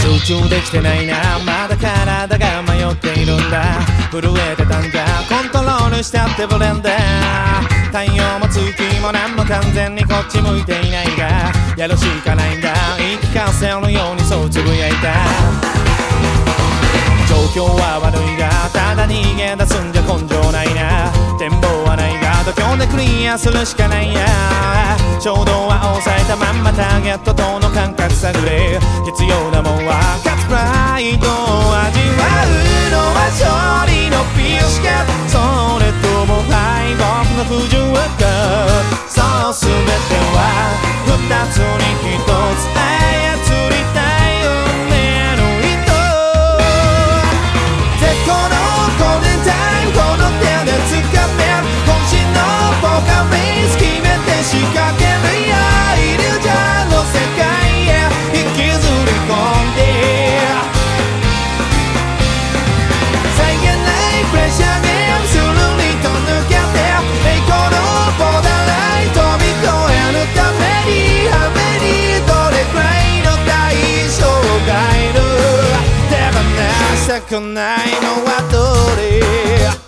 集中できてないなまだ体が迷っているんだ。震えてたんだ。コントロールしちゃってブレンダー太陽も月も何も完全にこっち向いていないが。やるしかないんだ。言い聞かせるようにそうつぶやいた。状況は悪いがただ逃げ出すんじゃ。度胸でクリアするしかないや。衝動は抑えたまんまターゲットとの感覚探れ。必要なもんはくないのはどれ